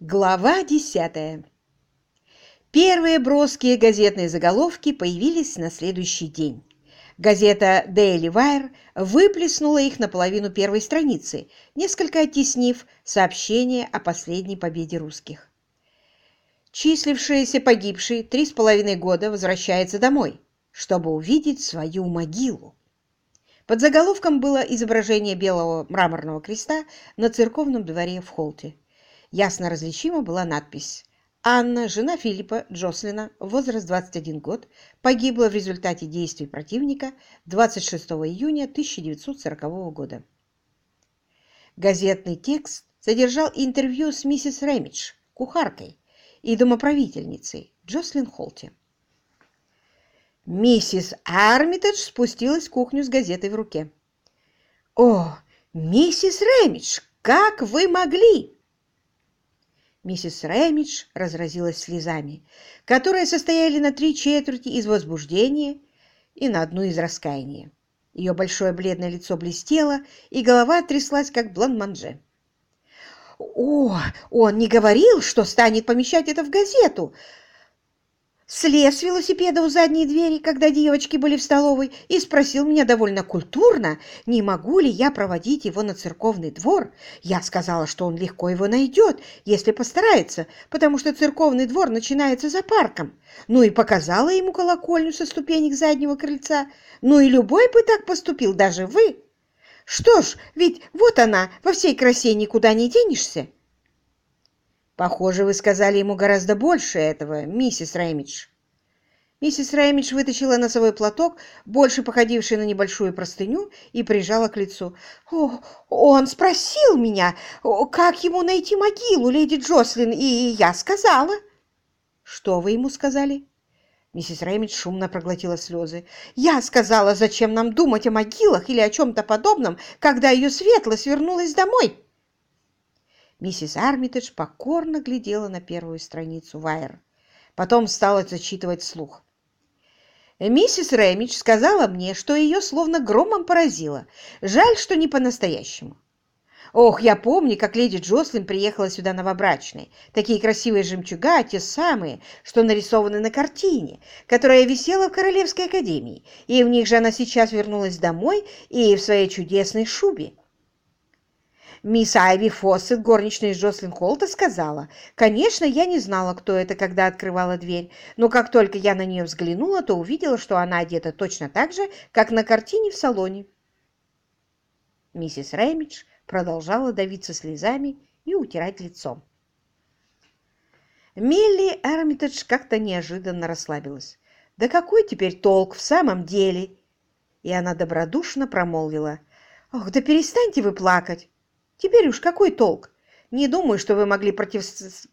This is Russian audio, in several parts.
Глава десятая. Первые броские газетные заголовки появились на следующий день. Газета Daily Wire выплеснула их на половину первой страницы, несколько оттеснив сообщение о последней победе русских. Числившаяся погибший три с половиной года возвращается домой, чтобы увидеть свою могилу. Под заголовком было изображение белого мраморного креста на церковном дворе в Холте. Ясно различима была надпись «Анна, жена Филиппа Джослина, возраст 21 год, погибла в результате действий противника 26 июня 1940 года». Газетный текст содержал интервью с миссис Рэмидж, кухаркой и домоправительницей Джослин Холти. Миссис Армитедж спустилась в кухню с газетой в руке. «О, миссис Рэмидж, как вы могли!» Миссис Рэмидж разразилась слезами, которые состояли на три четверти из возбуждения и на одну из раскаяния. Ее большое бледное лицо блестело, и голова тряслась, как блан-манже. «О, он не говорил, что станет помещать это в газету!» Слез с велосипеда у задней двери, когда девочки были в столовой, и спросил меня довольно культурно, не могу ли я проводить его на церковный двор. Я сказала, что он легко его найдет, если постарается, потому что церковный двор начинается за парком. Ну и показала ему колокольню со ступенек заднего крыльца. Ну и любой бы так поступил, даже вы. Что ж, ведь вот она, во всей красе никуда не денешься. Похоже, вы сказали ему гораздо больше этого, миссис Рэмидж. Миссис Рэмидж вытащила носовой платок, больше походивший на небольшую простыню, и прижала к лицу. «О, он спросил меня, как ему найти могилу, леди Джослин, и я сказала». «Что вы ему сказали?» Миссис Рэмидж шумно проглотила слезы. «Я сказала, зачем нам думать о могилах или о чем-то подобном, когда ее светлость вернулась домой». Миссис Армитедж покорно глядела на первую страницу Вайер. Потом стала зачитывать слух. Миссис Рэмидж сказала мне, что ее словно громом поразило. Жаль, что не по-настоящему. Ох, я помню, как леди Джослин приехала сюда новобрачной. Такие красивые жемчуга, те самые, что нарисованы на картине, которая висела в Королевской академии. И в них же она сейчас вернулась домой и в своей чудесной шубе. Мисс Айви Фоссет, горничная из Джослин Холта, сказала, «Конечно, я не знала, кто это, когда открывала дверь, но как только я на нее взглянула, то увидела, что она одета точно так же, как на картине в салоне». Миссис Рэмидж продолжала давиться слезами и утирать лицом. Милли Эрмитедж как-то неожиданно расслабилась. «Да какой теперь толк в самом деле?» И она добродушно промолвила. «Ох, да перестаньте вы плакать! Теперь уж какой толк? Не думаю, что вы могли против...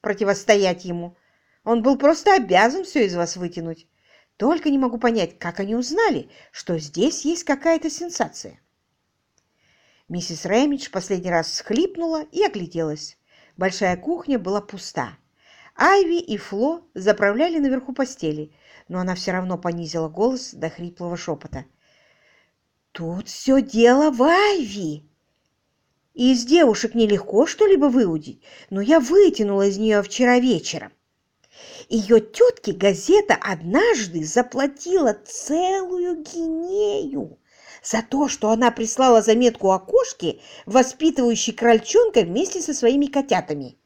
противостоять ему. Он был просто обязан все из вас вытянуть. Только не могу понять, как они узнали, что здесь есть какая-то сенсация. Миссис Рэмидж последний раз схлипнула и огляделась. Большая кухня была пуста. Айви и Фло заправляли наверху постели, но она все равно понизила голос до хриплого шепота. «Тут все дело в Айви!» И из девушек нелегко что-либо выудить, но я вытянула из нее вчера вечером. Ее тетке газета однажды заплатила целую гинею за то, что она прислала заметку о кошке, воспитывающей крольчонка вместе со своими котятами.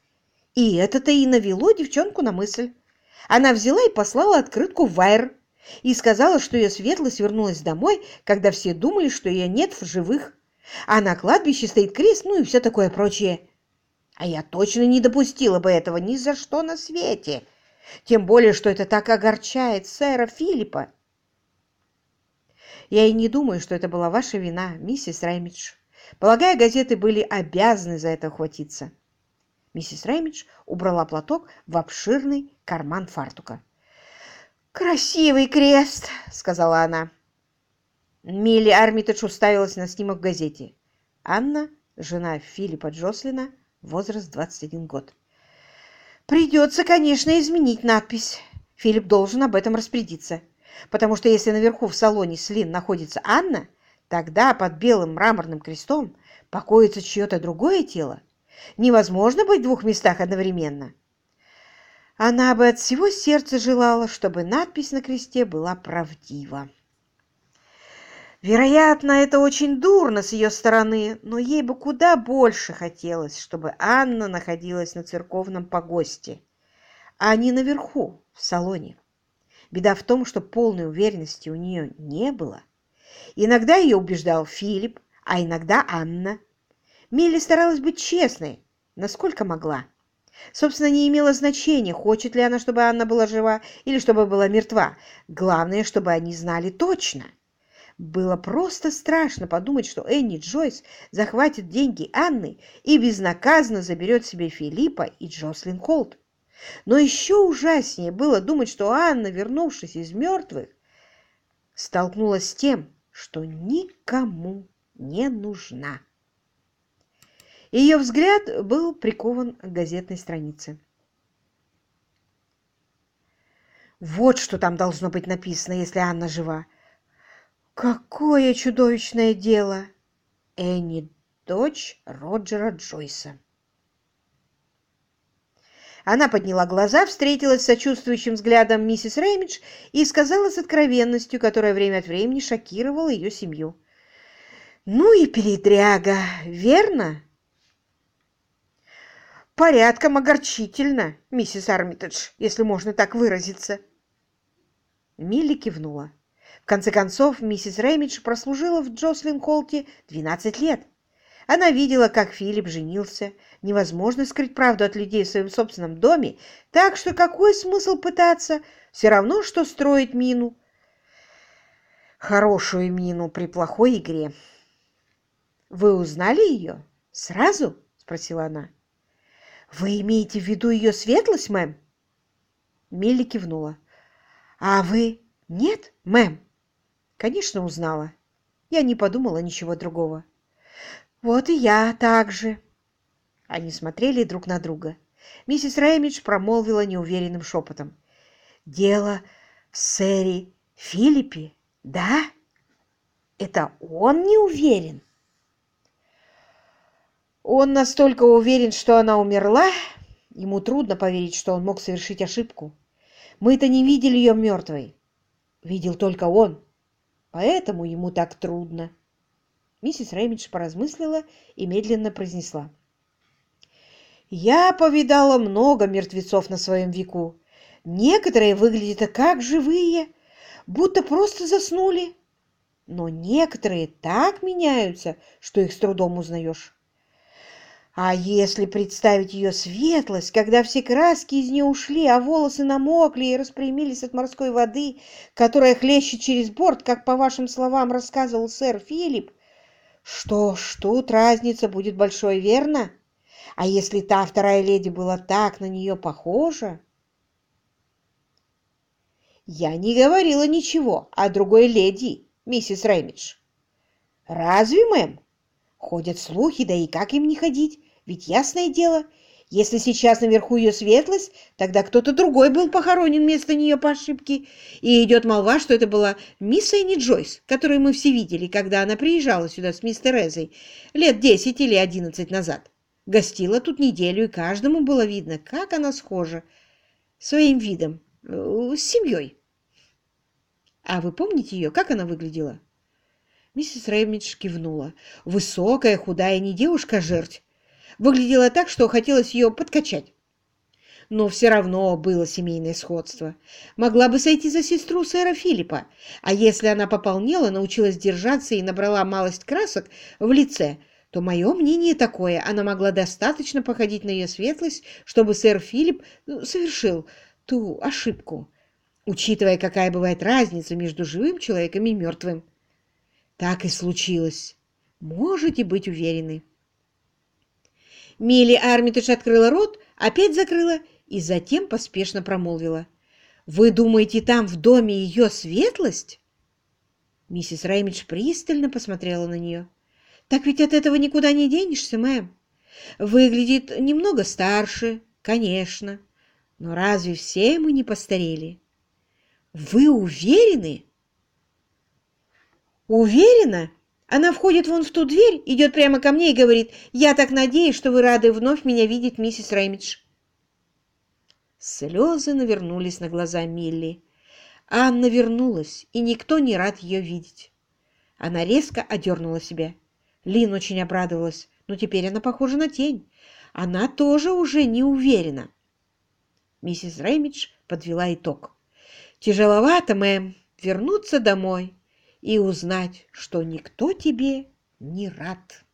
И это-то и навело девчонку на мысль. Она взяла и послала открытку в Вайер и сказала, что ее светлость вернулась домой, когда все думали, что ее нет в живых а на кладбище стоит крест, ну и все такое прочее. А я точно не допустила бы этого ни за что на свете. Тем более, что это так огорчает сэра Филиппа. Я и не думаю, что это была ваша вина, миссис Рэмидж. Полагаю, газеты были обязаны за это ухватиться. Миссис Рэмидж убрала платок в обширный карман фартука. «Красивый крест!» — сказала она. Милли Армитедж уставилась на снимок в газете. Анна, жена Филиппа Джослина, возраст 21 год. «Придется, конечно, изменить надпись. Филипп должен об этом распорядиться. Потому что если наверху в салоне Слин находится Анна, тогда под белым мраморным крестом покоится чье-то другое тело. Невозможно быть в двух местах одновременно. Она бы от всего сердца желала, чтобы надпись на кресте была правдива. Вероятно, это очень дурно с ее стороны, но ей бы куда больше хотелось, чтобы Анна находилась на церковном погосте, а не наверху, в салоне. Беда в том, что полной уверенности у нее не было. Иногда ее убеждал Филипп, а иногда Анна. Милли старалась быть честной, насколько могла. Собственно, не имело значения, хочет ли она, чтобы Анна была жива или чтобы была мертва. Главное, чтобы они знали точно – было просто страшно подумать, что Энни Джойс захватит деньги Анны и безнаказанно заберет себе Филиппа и Джослин Холт. Но еще ужаснее было думать, что Анна, вернувшись из мертвых, столкнулась с тем, что никому не нужна. Ее взгляд был прикован к газетной странице. Вот что там должно быть написано, если Анна жива. Какое чудовищное дело! Энни – дочь Роджера Джойса. Она подняла глаза, встретилась с сочувствующим взглядом миссис Реймидж и сказала с откровенностью, которая время от времени шокировала ее семью. «Ну и передряга, верно?» «Порядком огорчительно, миссис Армитедж, если можно так выразиться». Милли кивнула. В конце концов, миссис Реймидж прослужила в Джослин Холте 12 лет. Она видела, как Филипп женился. Невозможно скрыть правду от людей в своем собственном доме, так что какой смысл пытаться? Все равно, что строить мину. Хорошую мину при плохой игре. «Вы узнали ее? Сразу?» – спросила она. «Вы имеете в виду ее светлость, мэм?» Милли кивнула. «А вы нет, мэм?» Конечно, узнала. Я не подумала ничего другого. Вот и я так же. Они смотрели друг на друга. Миссис Реймидж промолвила неуверенным шепотом. «Дело в сэре Филиппе, да? Это он не уверен?» Он настолько уверен, что она умерла, ему трудно поверить, что он мог совершить ошибку. Мы-то не видели ее мертвой. Видел только он. Поэтому ему так трудно. Миссис Реймидж поразмыслила и медленно произнесла. «Я повидала много мертвецов на своем веку. Некоторые выглядят как живые, будто просто заснули. Но некоторые так меняются, что их с трудом узнаешь. А если представить ее светлость, когда все краски из нее ушли, а волосы намокли и распрямились от морской воды, которая хлещет через борт, как, по вашим словам, рассказывал сэр Филипп, что ж, тут разница будет большой, верно? А если та вторая леди была так на нее похожа? Я не говорила ничего о другой леди, миссис Рэмидж. Разве, мэм? Ходят слухи, да и как им не ходить? Ведь ясное дело, если сейчас наверху ее светлость, тогда кто-то другой был похоронен вместо нее по ошибке. И идет молва, что это была мисс Энни Джойс, которую мы все видели, когда она приезжала сюда с мистер Эзой лет десять или одиннадцать назад. Гостила тут неделю, и каждому было видно, как она схожа своим видом, э, с семьей. А вы помните ее? Как она выглядела? Миссис Реймидж кивнула. Высокая, худая, не девушка, а. Выглядела так, что хотелось ее подкачать. Но все равно было семейное сходство. Могла бы сойти за сестру сэра Филиппа, а если она пополнела, научилась держаться и набрала малость красок в лице, то мое мнение такое, она могла достаточно походить на ее светлость, чтобы сэр Филипп ну, совершил ту ошибку, учитывая, какая бывает разница между живым человеком и мертвым. Так и случилось. Можете быть уверены. Милли Армитедж открыла рот, опять закрыла и затем поспешно промолвила. «Вы думаете, там в доме ее светлость?» Миссис Реймидж пристально посмотрела на нее. «Так ведь от этого никуда не денешься, мэм. Выглядит немного старше, конечно, но разве все мы не постарели?» «Вы уверены?» «Уверена? Она входит вон в ту дверь, идет прямо ко мне и говорит, «Я так надеюсь, что вы рады вновь меня видеть, миссис Рэмидж». Слезы навернулись на глаза Милли. Анна вернулась, и никто не рад ее видеть. Она резко одернула себя. Лин очень обрадовалась, но теперь она похожа на тень. Она тоже уже не уверена. Миссис Рэмидж подвела итог. «Тяжеловато, мэм, вернуться домой и узнать, что никто тебе не рад».